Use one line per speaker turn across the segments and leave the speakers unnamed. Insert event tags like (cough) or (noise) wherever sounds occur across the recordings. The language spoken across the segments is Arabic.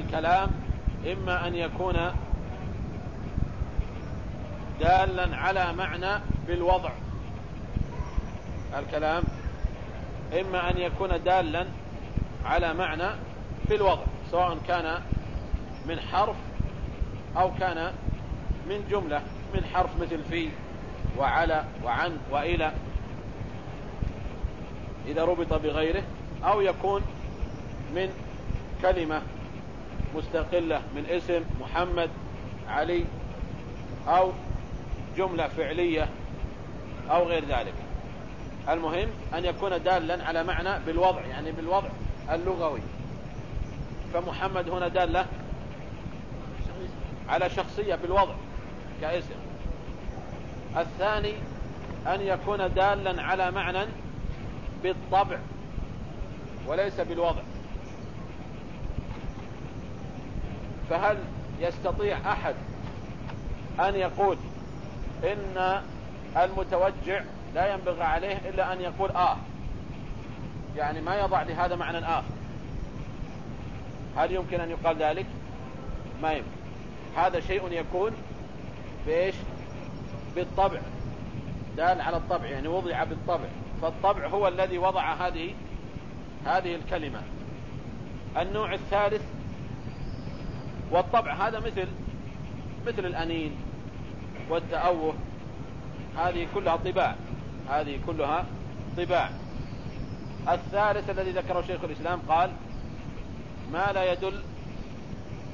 الكلام إما أن يكون دالا على معنى بالوضع. الكلام إما أن يكون دالا على معنى بالوضع سواء كان من حرف أو كان من جملة من حرف مثل في وعلى وعن وإلى. إذا ربط بغيره أو يكون من كلمة مستقلة من اسم محمد علي أو جملة فعلية أو غير ذلك. المهم أن يكون دالا على معنى بالوضع يعني بالوضع اللغوي. فمحمد هنا دالة على شخصية بالوضع كاسم. الثاني أن يكون دالا على معنى بالطبع وليس بالوضع. فهل يستطيع أحد أن يقول إن المتوجع لا ينبغي عليه إلا أن يقول آه؟ يعني ما يضع لهذا معنى آخر. هل يمكن أن يقال ذلك؟ ما يمكن. هذا شيء يكون بإيش؟ بالطبع. دال على الطبع يعني وضع بالطبع. فالطبع هو الذي وضع هذه هذه الكلمة. النوع الثالث والطبع هذا مثل مثل الأنين والتأوه. هذه كلها طباع. هذه كلها طباع. الثالث الذي ذكره شيخ الإسلام قال ما لا يدل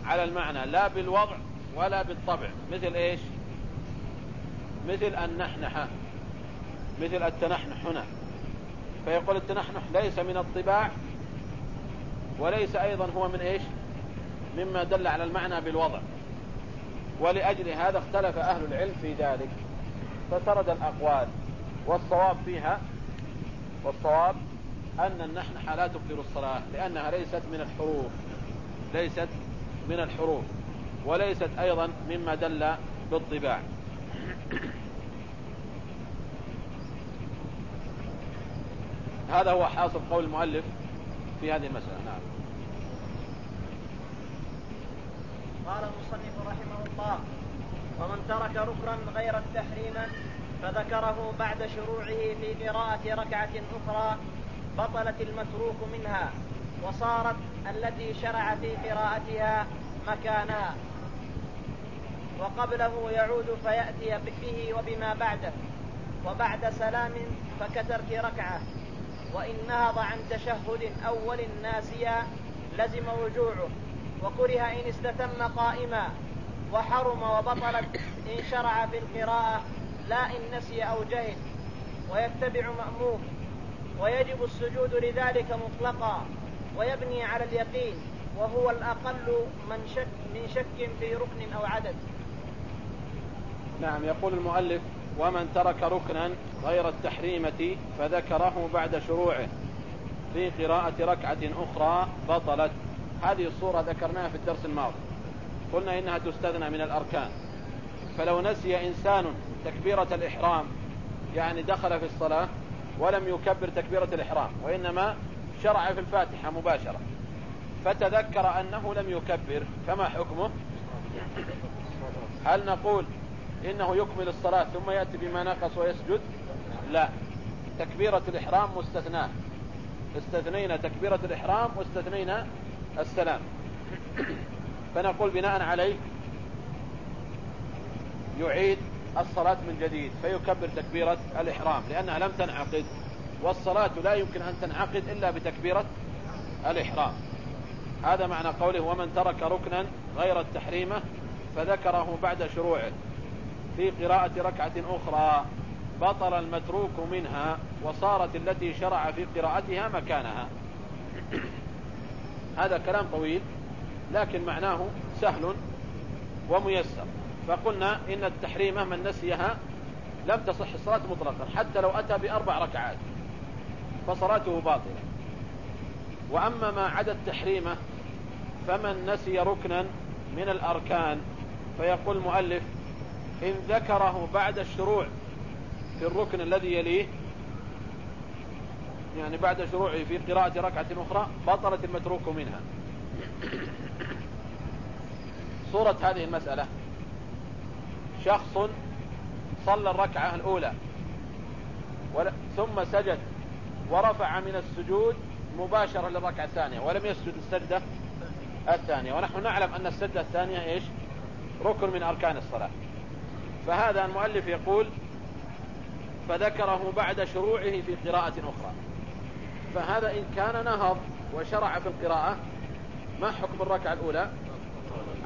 على المعنى لا بالوضع ولا بالطبع. مثل إيش؟ مثل النحنحة مثل التنحنح هنا فيقول التنحنح ليس من الطباع وليس أيضا هو من إيش؟ مما دل على المعنى بالوضع. ولأجل هذا اختلف أهل العلم في ذلك. فترد الأقوال. والصواب فيها والصواب أن النحنحة لا تبطل الصلاة لأنها ليست من الحروف. ليست من الحروف. وليست أيضا مما دل بالطباع. هذا هو حاصل قول المؤلف في هذه المسألة. نعم.
قال المصنف رحمه الله ومن ترك ركنا غير التحريم فذكره بعد شروعه في قراءة ركعة أخرى بطلت المتروك منها وصارت التي شرع في قراءتها مكانها. وقبله يعود فيأتي به وبما بعده وبعد سلام فكترك ركعة. وإن نهض عن تشهد أول ناسيا لزم رجوعه وكره إن استتم قائما وحرم وبطلت إن شرع في القراءة لا إن نسي أو جهل ويتبع مأموم ويجب السجود لذلك مطلقا ويبني على اليقين وهو الأقل من شك من شك في ركن أو عدد.
نعم يقول المؤلف ومن ترك ركنا غير التحريمة فذكره بعد شروعه. في قراءة ركعة أخرى بطلت هذه الصورة ذكرناها في الدرس الماضي. قلنا إنها تستثنى من الأركان. فلو نسي إنسان تكبيرة الإحرام يعني دخل في الصلاة ولم يكبر تكبيرة الإحرام وإنما شرع في الفاتحة مباشرة فتذكر أنه لم يكبر فما حكمه؟ هل نقول إنه يكمل الصلاة ثم يأتي بما نقص ويسجد؟ لا. تكبيرة الإحرام مستثناة. استثنينا تكبيرة الإحرام واستثنينا السلام. فنقول بناء عليه يعيد الصلاة من جديد فيكبر تكبيرة الإحرام لأنها لم تنعقد والصلاة لا يمكن أن تنعقد إلا بتكبيرة الإحرام. هذا معنى قوله ومن ترك ركنا غير التحريمة فذكره بعد شروعه في قراءة ركعة أخرى بطل المتروك منها وصارت التي شرع في قراءتها مكانها هذا كلام طويل لكن معناه سهل وميسر. فقلنا إن التحريمة من نسيها لم تصح الصلاة مطلقا حتى لو أتى بأربع ركعات فصلاته باطلة. وأما ما عدا التحريمة فمن نسي ركنا من الأركان فيقول المؤلف إن ذكره بعد الشروع في الركن الذي يليه يعني بعد شروعه في قراءة ركعة أخرى بطلت المتروك منها. صورة هذه المسألة. شخص صلى الركعة الأولى ثم سجد ورفع من السجود مباشرة للركعة الثانية ولم يسجد السجدة الثانية. ونحن نعلم أن السجدة الثانية إيش؟ ركن من أركان الصلاة. فهذا المؤلف يقول فذكره بعد شروعه في قراءة أخرى. فهذا إن كان نهض وشرع في القراءة ما حكم الركعة الأولى؟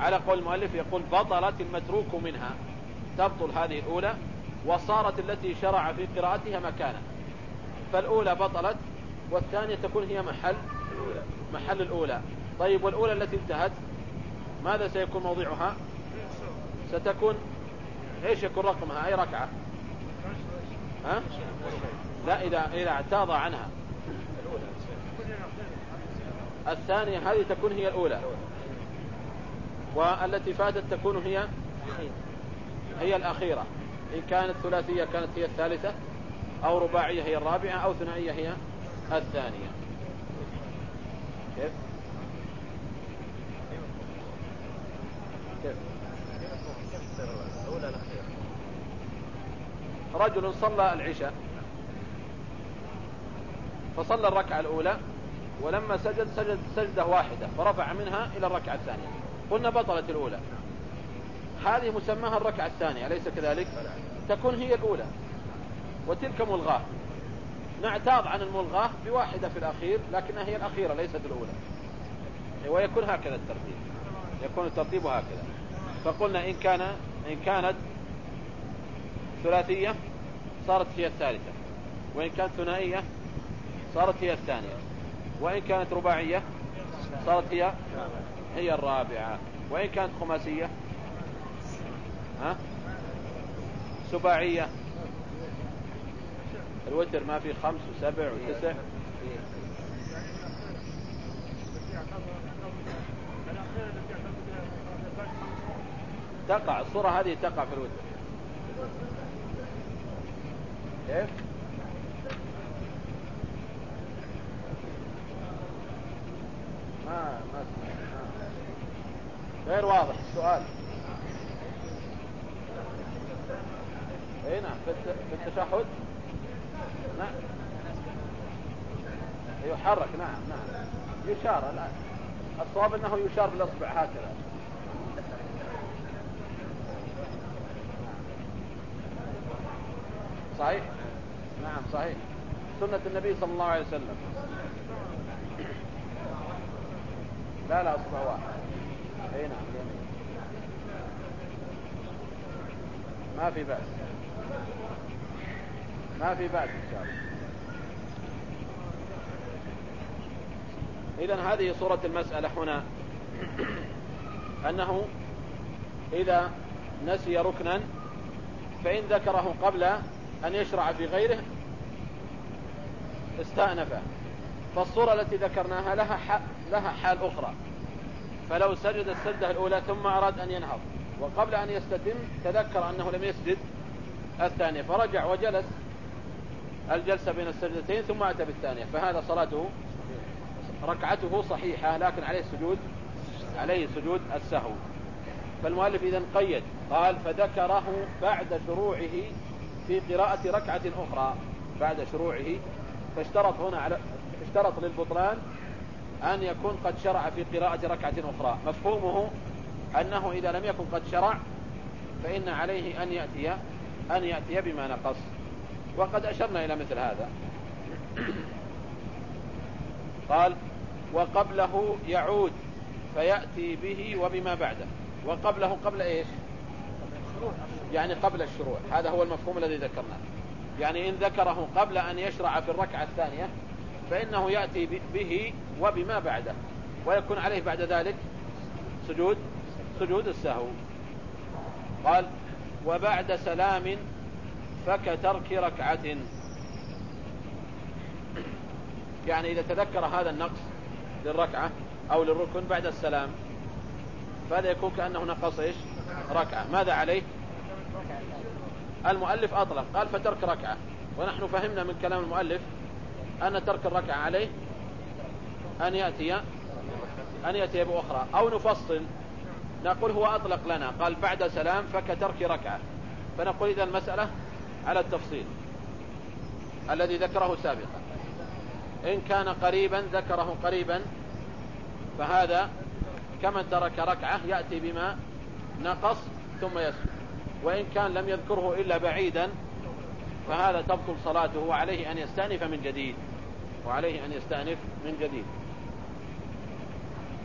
على قول المؤلف يقول بطلت المتروك منها تبطل هذه الأولى وصارت التي شرع في قراءتها مكانا فالأولى بطلت والثانية تكون هي محل محل الأولى. طيب والأولى التي انتهت ماذا سيكون موضعها؟ ستكون إيش يكون رقمها؟ أي ركعة؟ ها؟ لا إذا إذا اعتاض عنها. الثانية هذه تكون هي الأولى. والتي فاتت تكون هي هي الأخيرة. إن كانت ثلاثية كانت هي الثالثة أو رباعية هي الرابعة أو ثنائية هي الثانية. كيف؟ كيف؟ رجل صلى العشاء. فصلى الركعة الأولى ولما سجد سجد سجدة واحدة فرفع منها إلى الركعة الثانية. قلنا بطلت الأولى. هذه مسماها الركعة الثانية أليس كذلك؟ تكون هي الأولى. وتلك ملغاة. نعتاض عن الملغاة بواحدة في الأخير لكنها هي الأخيرة ليست الأولى. ويكون هكذا الترتيب. يكون الترتيب هكذا. فقلنا إن كان إن كانت ثلاثية صارت هي الثالثة. وإن كانت ثنائية صارت هي الثانية. وإن كانت رباعية صارت هي هي الرابعة. وإن كانت خماسية ها؟ سباعية. الوتر ما في خمس وسبع وتسع. تقع الصورة هذه تقع في الوتر. كيف ما غير واضح السؤال. إي نعم في التشهد؟ نعم. يحرك نعم نعم. يشار الآن الصواب إنه يشار بالأصبع هكذا. صحيح؟ نعم صحيح. سنة النبي صلى الله عليه وسلم. لا لا أصبع واحد. أي نعم ما في بأس. ما في بأس إن شاء الله. إذا هذه صورة المسألة هنا. أنه إذا نسي ركنا فإن ذكره قبل أن يشرع في غيره استأنفه فالصورة التي ذكرناها لها حال, لها حال أخرى. فلو سجد السجدة الأولى ثم أراد أن ينهض وقبل أن يستتم تذكر أنه لم يسجد الثانية فرجع وجلس الجلسة بين السجدتين ثم أتى بالثانية. فهذا صلاته ركعته صحيحة لكن عليه سجود عليه سجود السهو. فالمؤلف إذا قيد قال فذكره بعد شروعه في قراءة ركعة أخرى. بعد شروعه فاشترط هنا على اشترط للبطلان أن يكون قد شرع في قراءة ركعة أخرى. مفهومه أنه إذا لم يكن قد شرع فإن عليه أن يأتي أن يأتي بما نقص. وقد أشرنا إلى مثل هذا. قال وقبله يعود فيأتي به وبما بعده. وقبله قبل إيش؟ يعني قبل الشروع. هذا هو المفهوم الذي ذكرناه. يعني إن ذكره قبل أن يشرع في الركعة الثانية فإنه يأتي به وبما بعده ويكون عليه بعد ذلك سجود سجود السهو. قال وبعد سلام فكترك ركعة. يعني إذا تذكر هذا النقص للركعة أو للركن بعد السلام فهذا يكون كأنه نقص إيش؟ ركعة. ماذا عليه؟ المؤلف أطلق قال فترك ركعة. ونحن فهمنا من كلام المؤلف أن ترك الركعة عليه أن يأتي أن يأتي بأخرى أو نفصل نقول هو أطلق لنا قال بعد سلام فكترك ركعة. فنقول إذا المسألة على التفصيل الذي ذكره سابقا. إن كان قريبا ذكره قريبا فهذا كمن ترك ركعة يأتي بما نقص ثم يسجد وإن كان لم يذكره إلا بعيدا فهذا تبطل صلاته وعليه أن يستأنف من جديد. وعليه أن يستأنف من جديد.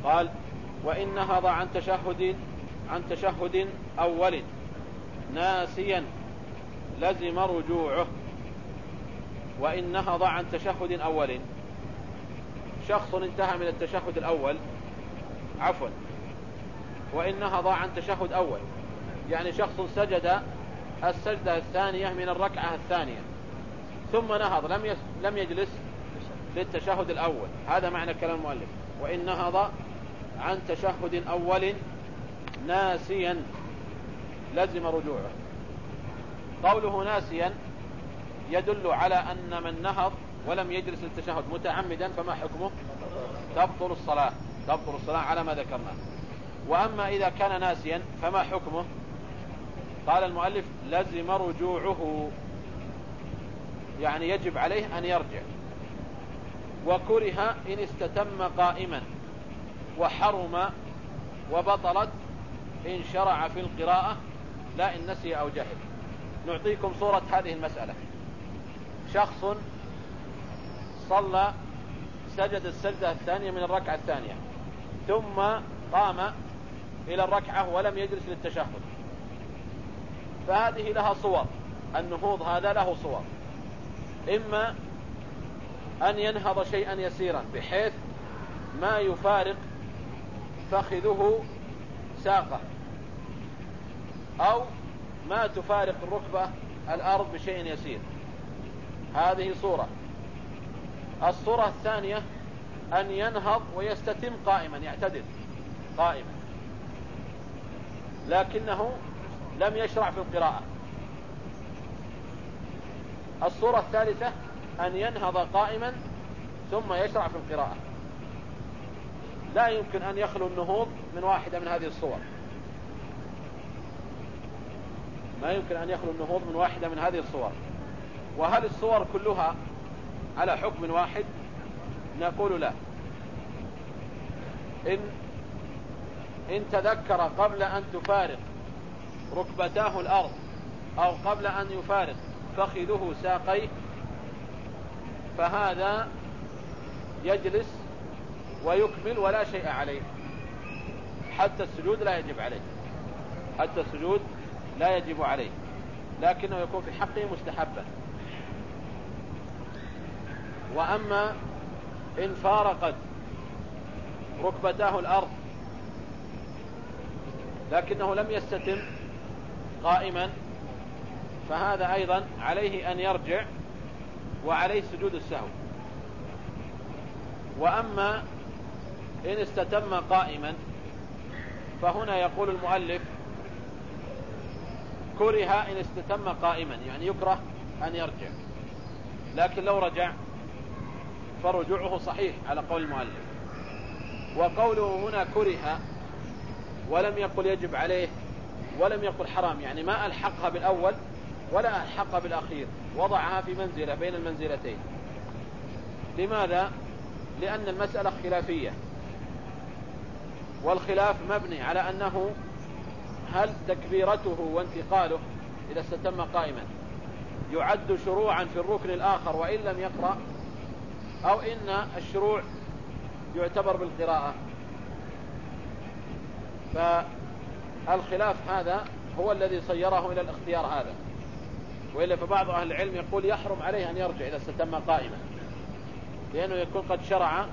قال وإن نهض عن تشهد عن تشهد أول ناسيا لزم رجوعه. وإن نهض عن تشهد أول شخص انتهى من التشهد الأول عفوا. وإن نهض عن تشهد أول يعني شخص سجد السجدة الثانية من الركعة الثانية ثم نهض لم لم يجلس للتشهد الأول. هذا معنى كلام المؤلف. وإن نهض عن تشهد أول ناسيا لزم رجوعه. قوله ناسيا يدل على أن من نهض ولم يجلس للتشهد متعمدا فما حكمه؟ تبطل الصلاة. تبطل الصلاة على ما ذكرنا. وأما إذا كان ناسيا فما حكمه؟ قال المؤلف لزم رجوعه. يعني يجب عليه أن يرجع. وكره إن استتم قائما وحرم وبطلت إن شرع في القراءة لا إن نسي أو جهل. نعطيكم صورة هذه المسألة. شخص صلى سجد السجدة الثانية من الركعة الثانية ثم قام إلى الركعة ولم يجلس للتشهد. فهذه لها صور. النهوض هذا له صور. إما أن ينهض شيئا يسيرا بحيث ما يفارق فخذه ساقه أو ما تفارق الركبة الأرض بشيء يسير. هذه صورة. الصورة الثانية أن ينهض ويستتم قائما يعتدل قائما. لكنه لم يشرع في القراءة. الصورة الثالثة أن ينهض قائما ثم يشرع في القراءة. لا يمكن أن يخلو النهوض من واحدة من هذه الصور. ما يمكن أن يخلو النهوض من واحدة من هذه الصور. وهل الصور كلها على حكم واحد؟ نقول لا. إن, إن تذكر قبل أن تفارق ركبتاه الأرض أو قبل أن يفارق فخذه ساقيه فهذا يجلس ويكمل ولا شيء عليه. حتى السجود لا يجب عليه. حتى السجود لا يجب عليه. لكنه يكون في حقه مستحبا. وأما إن فارقت ركبتاه الأرض لكنه لم يستتم قائما فهذا أيضا عليه أن يرجع وعليه سجود السهو. وأما إن استتم قائما فهنا يقول المؤلف كره إن استتم قائما يعني يكره أن يرجع. لكن لو رجع فرجوعه صحيح على قول المؤلف. وقوله هنا كره ولم يقل يجب عليه ولم يقل حرام يعني ما ألحقها بالأول ولا ألحقها بالأخير. وضعها في منزلة بين المنزلتين. لماذا؟ لأن المسألة خلافية. والخلاف مبني على أنه هل تكبيرته وانتقاله إذا استتم قائما يعد شروعا في الركن الآخر وإن لم يقرأ أو إن الشروع يعتبر بالقراءة. فالخلاف هذا هو الذي صيره إلى الاختيار هذا. وإلا فبعض أهل العلم يقول يحرم عليه أن يرجع إذا استتم قائما. لأنه يكون قد شرع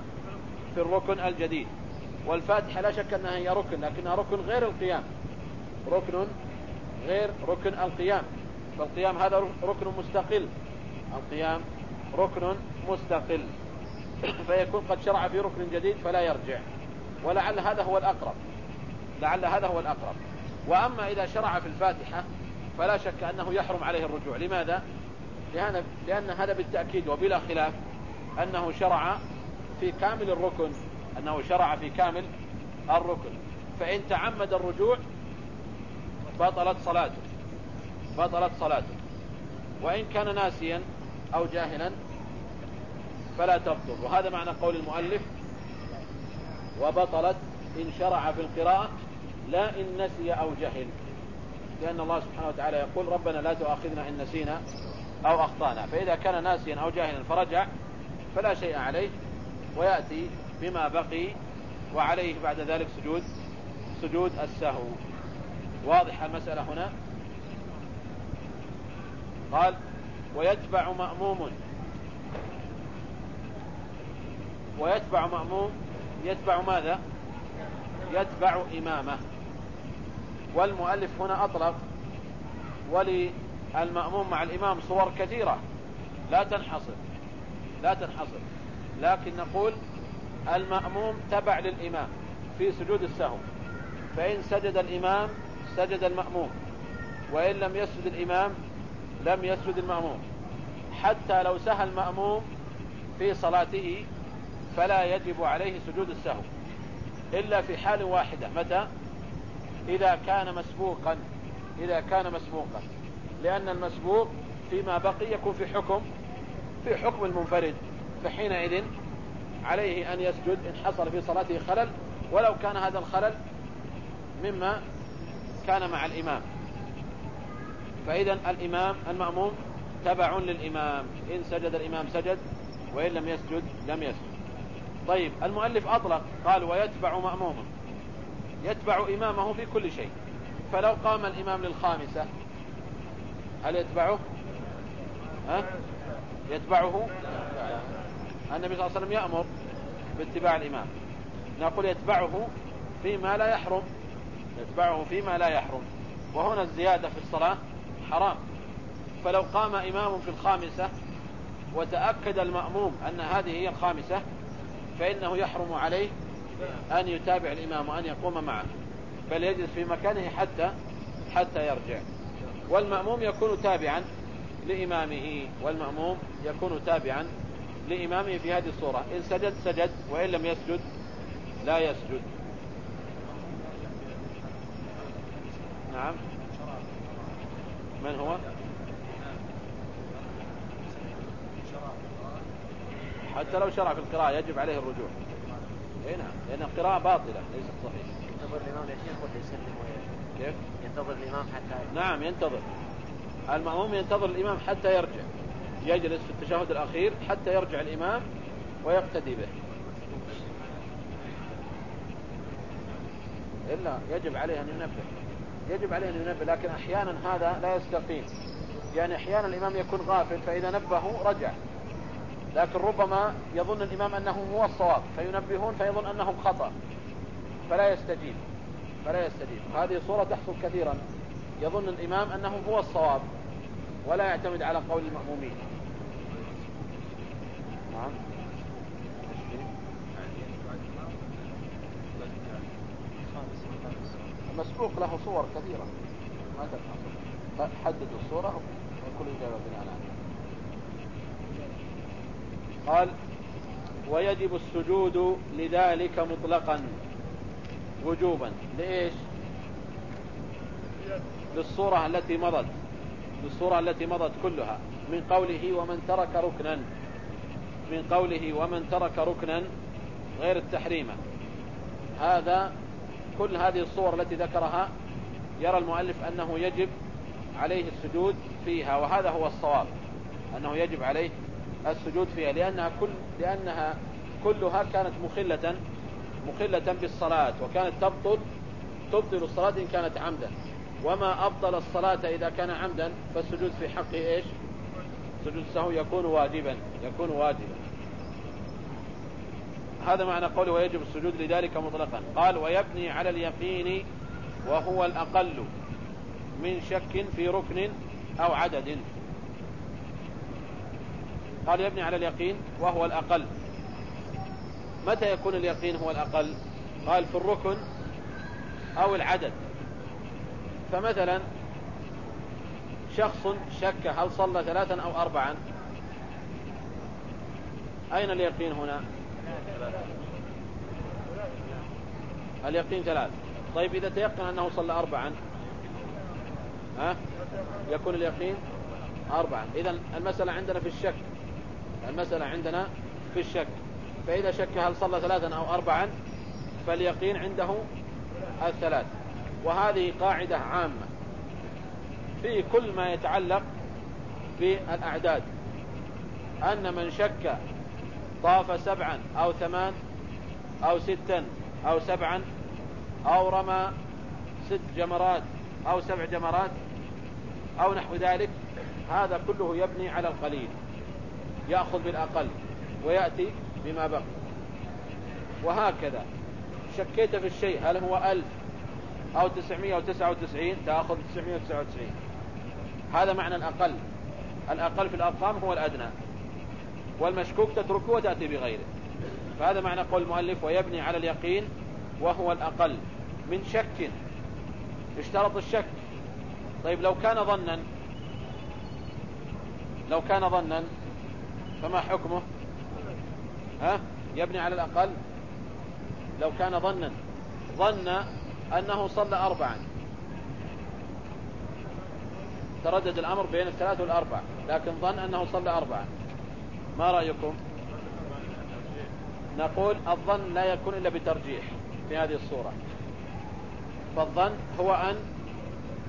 في الركن الجديد. والفاتحة لا شك أنها هي ركن لكنها ركن غير القيام. ركن غير ركن القيام. فالقيام هذا ركن مستقل. القيام ركن مستقل. (clears throat) فيكون قد شرع في ركن جديد فلا يرجع. ولعل هذا هو الأقرب. لعل هذا هو الأقرب. وأما إذا شرع في الفاتحة فلا شك أنه يحرم عليه الرجوع. لماذا؟ لأن, لأن هذا بالتأكيد وبلا خلاف أنه شرع في كامل الركن. أنه شرع في كامل الركن. فإن تعمد الرجوع بطلت صلاته. بطلت صلاته. وإن كان ناسيا أو جاهلا فلا تبطل. وهذا معنى قول المؤلف وبطلت إن شرع في القراءة لا إن نسي أو جهل. لأن الله سبحانه وتعالى يقول ربنا لا تؤاخذنا إن نسينا أو أخطأنا. فإذا كان ناسيا أو جاهلا فرجع فلا شيء عليه ويأتي بما بقي وعليه بعد ذلك سجود سجود السهو. واضح المسألة هنا؟ قال ويتبع مأموم. ويتبع مأموم يتبع ماذا؟ يتبع إمامه. والمؤلف هنا أطلق وللمأموم مع الإمام صور كثيرة. لا تنحصر. لا تنحصر. لكن نقول المأموم تبع للإمام في سجود السهو. فإن سجد الإمام سجد المأموم. وإن لم يسجد الإمام لم يسجد المأموم. حتى لو سهى المأموم في صلاته فلا يجب عليه سجود السهو. إلا في حال واحدة. متى؟ إذا كان مسبوقا إذا كان مسبوقا. لأن المسبوق فيما بقي يكون في حكم في حكم المنفرد. فحينئذ عليه أن يسجد إن حصل في صلاته خلل ولو كان هذا الخلل مما كان مع الإمام. فإذا الإمام المأموم تبع للإمام. إن سجد الإمام سجد وإن لم يسجد لم يسجد. طيب المؤلف أطلق قال ويتبع مأموما. يتبع إمامه في كل شيء. فلو قام الإمام للخامسة هل يتبعه؟ ها؟ يتبعه؟ النبي صلى الله عليه وسلم يأمر باتباع الإمام. نقول يتبعه فيما لا يحرم. يتبعه فيما لا يحرم. وهنا الزيادة في الصلاة حرام. فلو قام إمام في الخامسة وتأكد المأموم أن هذه هي الخامسة فإنه يحرم عليه أن يتابع الإمام وأن يقوم معه بل يجلس في مكانه حتى حتى يرجع. والمأموم يكون تابعا لإمامه والمأموم يكون تابعا لإمامه في هذه الصورة. إن سجد سجد وإن لم يسجد لا يسجد. نعم. من هو؟ حتى لو شرع في القراءة يجب عليه الرجوع. اي نعم. لأن القراءة باطلة ليست صحيحة
ينتظر الإمام يا شيخ ولا يسلم
كيف؟
ينتظر الإمام حتى
نعم ينتظر. المأموم ينتظر الإمام حتى يرجع. يجلس في التشهد الأخير حتى يرجع الإمام ويقتدي به. إلا يجب عليه أن ينبه. يجب عليه أن ينبه لكن أحيانا هذا لا يستقيم. يعني أحيانا الإمام يكون غافل فإذا نبهه رجع. لكن ربما يظن الإمام أنه هو الصواب فينبهون فيظن أنهم خطأ. فلا يستجيب. فلا يستجيب. هذه صورة تحصل كثيرا. يظن الإمام أنه هو الصواب ولا يعتمد على قول المأمومين. نعم. المسبوق له صور كثيرة. ما تنحصر حددوا الصورة وكل إجابة بناء عليها. قال ويجب السجود لذلك مطلقا وجوبا. لإيش؟ للصورة التي مضت للصورة التي مضت كلها من قوله ومن ترك ركنا من قوله ومن ترك ركنا غير التحريمة هذا كل هذه الصور التي ذكرها يرى المؤلف أنه يجب عليه السجود فيها وهذا هو الصواب أنه يجب عليه السجود فيها لأنها, كل لأنها كلها كانت مخلة مخلة بالصلاة وكانت تبطل تبطل الصلاة إن كانت عمدا. وما أبطل الصلاة إذا كان عمدا فالسجود في حقه إيش؟ سجود السهو يكون واجبا يكون واجبا. هذا معنى قوله ويجب السجود لذلك مطلقا. قال ويبني على اليقين وهو الأقل من شك في ركن أو عدد. قال يبني على اليقين وهو الأقل. متى يكون اليقين هو الأقل؟ قال في الركن أو العدد. فمثلا شخص شك هل صلى ثلاثا أو أربعا؟ أين اليقين هنا؟ اليقين ثلاث. طيب إذا تيقن أنه صلى أربعا ها؟ يكون اليقين أربعا. إذا المسألة عندنا في الشك. المسألة عندنا في الشك فإذا شك هل صلى ثلاثا أو أربعا فاليقين عنده الثلاث. وهذه قاعدة عامة. في كل ما يتعلق بالأعداد. أن من شك طاف سبعا أو ثمان أو ستا أو سبعا أو رمى ست جمرات أو سبع جمرات أو نحو ذلك هذا كله يبني على القليل. يأخذ بالأقل ويأتي بما بقي. وهكذا. شكيت في الشيء هل هو ألف أو تسعمية أو تسعة وتسعين؟ تأخذ تسعمية وتسعة وتسعين. هذا معنى الأقل. الأقل في الأرقام هو الأدنى. والمشكوك تتركه وتأتي بغيره. فهذا معنى قول المؤلف ويبني على اليقين وهو الأقل. من شك. اشترط الشك. طيب لو كان ظنا لو كان ظنا فما حكمه؟ ها؟ يبني على الأقل؟ لو كان ظنا. ظن أنه صلى أربعا. تردد الأمر بين الثلاث والأربع لكن ظن أنه صلى أربعا. ما رأيكم؟ نقول الظن لا يكون إلا بترجيح في هذه الصورة. فالظن هو أن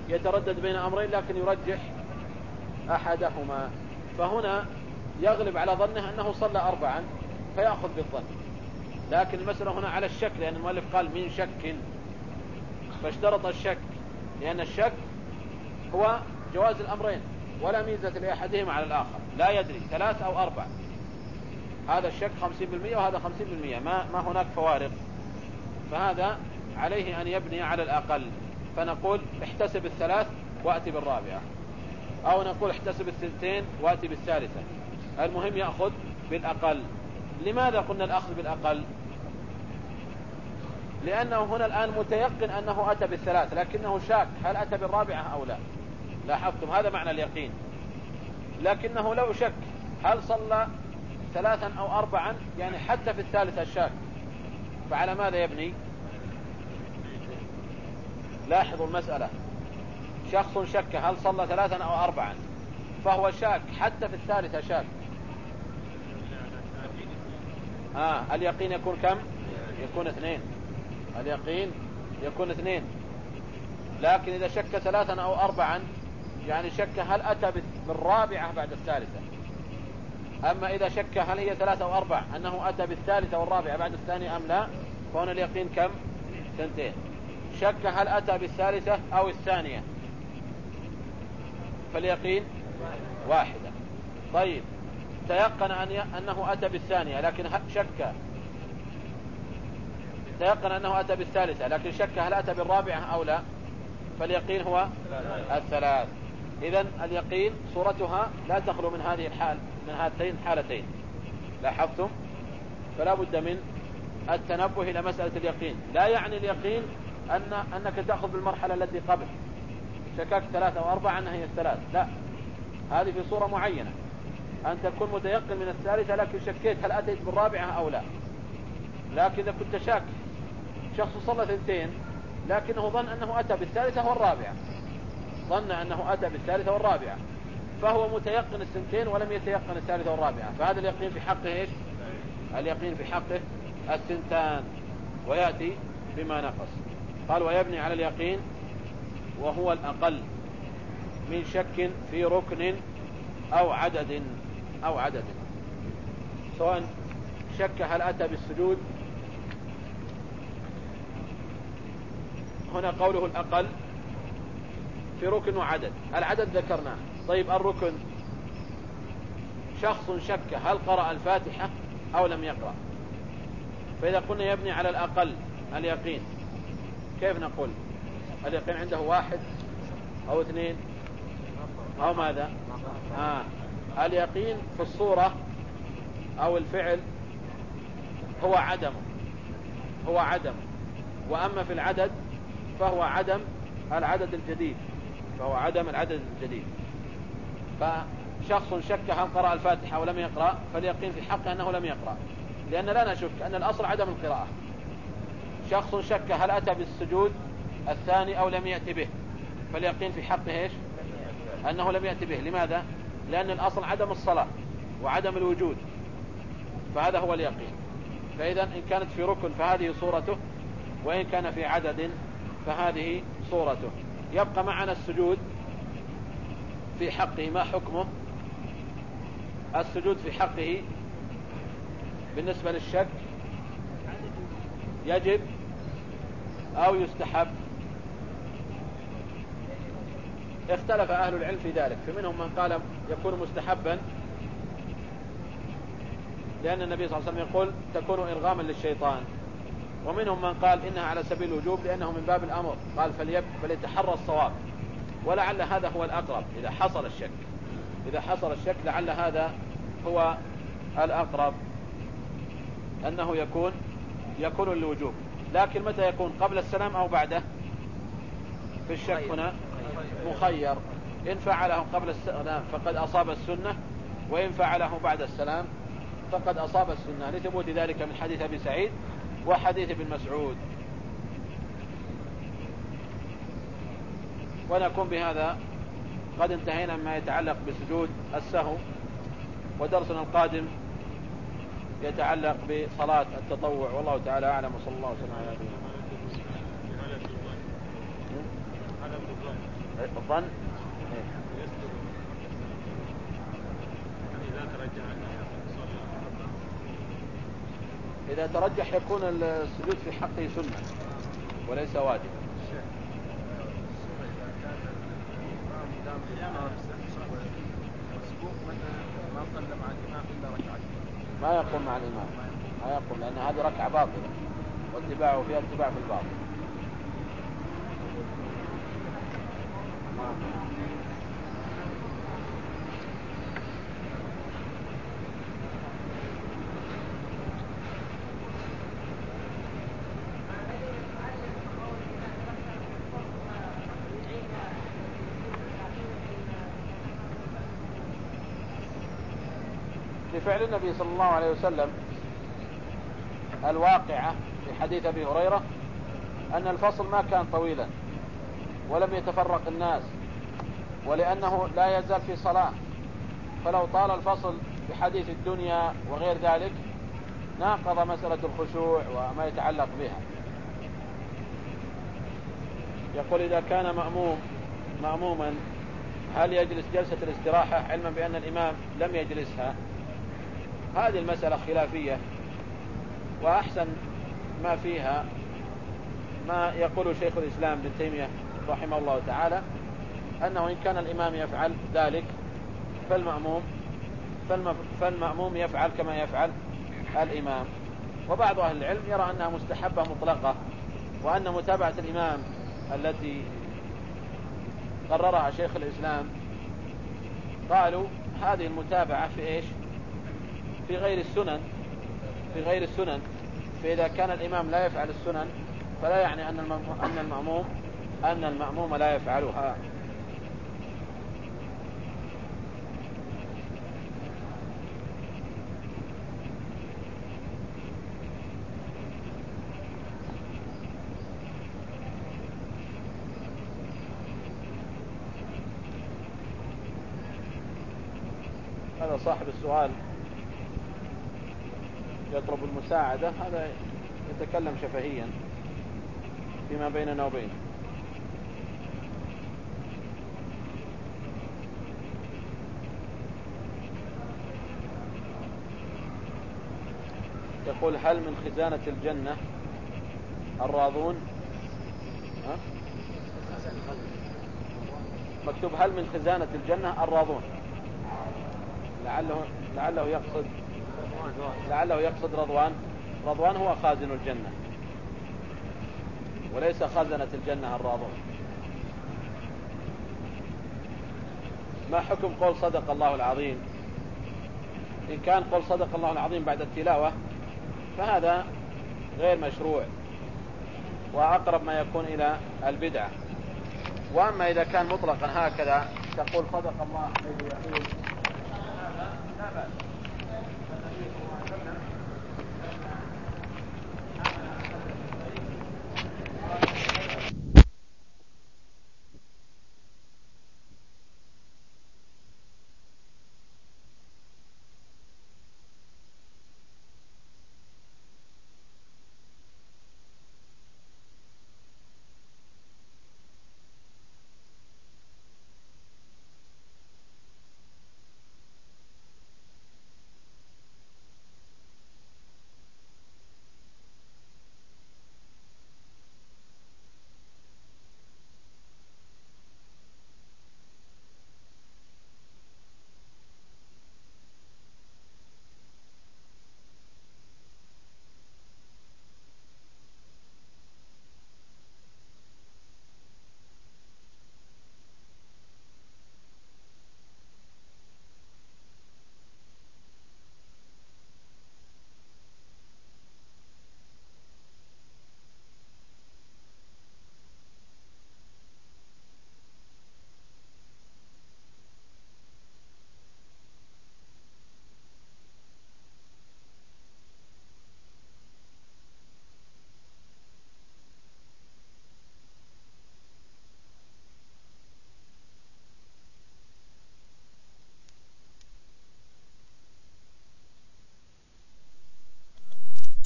يتردد بين أمرين لكن يرجح أحدهما. فهنا يغلب على ظنه أنه صلى أربعا فيأخذ بالظن. لكن المسألة هنا على الشك لأن المؤلف قال من شك. فاشترط الشك لأن الشك هو جواز الأمرين ولا ميزة لأحدهما على الآخر. لا يدري ثلاث أو أربع. هذا الشك 50% وهذا 50% ما, ما هناك فوارق. فهذا عليه أن يبني على الأقل. فنقول احتسب الثلاث وأتي بالرابعة. أو نقول احتسب الثنتين وأتي بالثالثة. المهم يأخذ بالأقل. لماذا قلنا الأخذ بالأقل؟ لأنه هنا الآن متيقن أنه أتى بالثلاث لكنه شاك هل أتى بالرابعة أو لا. لاحظتم؟ هذا معنى اليقين. لكنه لو شك هل صلى ثلاثا أو أربعا؟ يعني حتى في الثالثة شاك فعلى ماذا يبني لاحظوا المسألة. شخص شك هل صلى ثلاثا أو أربعا؟ فهو شاك حتى في الثالثة شاك. آه اليقين يكون كم؟ يكون اثنين. اليقين يكون اثنين. لكن إذا شك ثلاثا أو أربعا يعني شك هل أتى بالرابعة بعد الثالثة. أما إذا شك هل هي ثلاثة أو أربع أنه أتى بالثالثة والرابعة بعد الثانية أم لا فهنا اليقين كم؟ سنتين شك هل أتى بالثالثة أو الثانية. فاليقين واحدة. طيب. تيقن. أنه أتى بالثانية لكن شك. تيقن أنه أتى بالثالثة لكن شك هل أتى بالرابعة أو لا. فاليقين هو الثلاث. إذا اليقين صورتها لا تخلو من هذه الحال من هاتين الحالتين. لاحظتم؟ فلا بد من التنبه إلى مسألة اليقين. لا يعني اليقين أن أنك تأخذ بالمرحلة التي قبل. شككت ثلاثة أو أربعة أنها هي الثلاث. لا. هذه في صورة معينة. أن تكون متيقن من الثالثة لكن شكيت هل أتيت بالرابعة أو لا. لكن إذا كنت شاك شخص صلى ثنتين لكنه ظن أنه أتى بالثالثة والرابعة. ظن أنه أتى بالثالثة والرابعة. فهو متيقن الثنتين ولم يتيقن الثالثة والرابعة. فهذا اليقين في حقه إيش؟ اليقين في حقه الثنتان. ويأتي بما نقص. قال ويبني على اليقين وهو الأقل من شك في ركن أو عدد. أو عدد. سواء شك هل أتى بالسجود. هنا قوله الأقل في ركن وعدد. العدد ذكرناه. طيب الركن شخص شك هل قرأ الفاتحة أو لم يقرأ. فإذا قلنا يبني على الأقل اليقين كيف نقول؟ اليقين عنده واحد أو اثنين؟ أو ماذا؟ آه. اليقين في الصورة أو الفعل هو عدم هو عدم. وأما في العدد فهو عدم العدد الجديد فهو عدم العدد الجديد. فشخص شك هل قرأ الفاتحة ولم يقرأ فاليقين في حقه أنه لم يقرأ. لأن لا نشك أن الأصل عدم القراءة. شخص شك هل أتى بالسجود الثاني أو لم يأتي به فاليقين في حقه إيش؟ أنه لم يأتي به. لماذا؟ لأن الأصل عدم الصلاة وعدم الوجود فهذا هو اليقين. فإذا إن كانت في ركن فهذه صورته وإن كان في عدد فهذه صورته. يبقى معنا السجود في حقه. ما حكمه؟ السجود في حقه بالنسبة للشك يجب أو يستحب اختلف أهل العلم في ذلك فمنهم من قال يكون مستحبا لأن النبي صلى الله عليه وسلم يقول تكون إرغاما للشيطان. ومنهم من قال إنها على سبيل الوجوب لأنه من باب الأمر قال فليب فليتحرى الصواب. ولعل هذا هو الأقرب إذا حصل الشك. إذا حصل الشك لعل هذا هو الأقرب أنه يكون يكون للوجوب. لكن متى يكون؟ قبل السلام أو بعده؟ في الشك هنا. مخير. إن فعله قبل السلام فقد أصاب السنة وإن فعله بعد السلام فقد أصاب السنة. لثبوت ذلك من حديث أبي سعيد وحديث ابن مسعود. ونكون بهذا قد انتهينا مما يتعلق بسجود السهو ودرسنا القادم يتعلق بصلاة التطوع. والله تعالى أعلم. وصلى الله وسلم على نبينا الظن. إذا ترجح يكون السجود في حقه سنة وليس واجب. ما يقوم مع الإمام ما يقوم لأن هذه ركعة باطلة واتباعه فيها اتباع في الباطل. لفعل النبي صلى الله عليه وسلم الواقعة في حديث أبي هريرة أن الفصل ما كان طويلا. ولم يتفرق الناس ولأنه لا يزال في صلاة. فلو طال الفصل بحديث الدنيا وغير ذلك ناقض مسألة الخشوع وما يتعلق بها. يقول إذا كان مأموم مأموما هل يجلس جلسة الاستراحة علما بأن الإمام لم يجلسها؟ هذه المسألة خلافية. وأحسن ما فيها ما يقول شيخ الإسلام ابن تيمية رحمه الله تعالى أنه إن كان الإمام يفعل ذلك فالمأموم فالمأموم يفعل كما يفعل الإمام. وبعض أهل العلم يرى أنها مستحبة مطلقة وأن متابعة الإمام التي قررها شيخ الإسلام قالوا هذه المتابعة في إيش؟ في غير السنن في غير السنن فإذا كان الإمام لا يفعل السنن فلا يعني أن المأموم أن المأموم لا يفعلها. هذا صاحب السؤال. يطلب المساعدة. هذا يتكلم شفهيا فيما بيننا وبينه. يقول هل من خزانة الجنة الراضون؟ ها؟ مكتوب هل من خزانة الجنة الراضون؟ لعله لعله يقصد لعله يقصد رضوان. رضوان هو خازن الجنة. وليس خزنة الجنة الراضون. ما حكم قول صدق الله العظيم؟ إن كان قول صدق الله العظيم بعد التلاوة فهذا غير مشروع وأقرب ما يكون إلى البدعة. وأما إذا كان مطلقا هكذا تقول صدق الله الذي يقول هذا لا بأس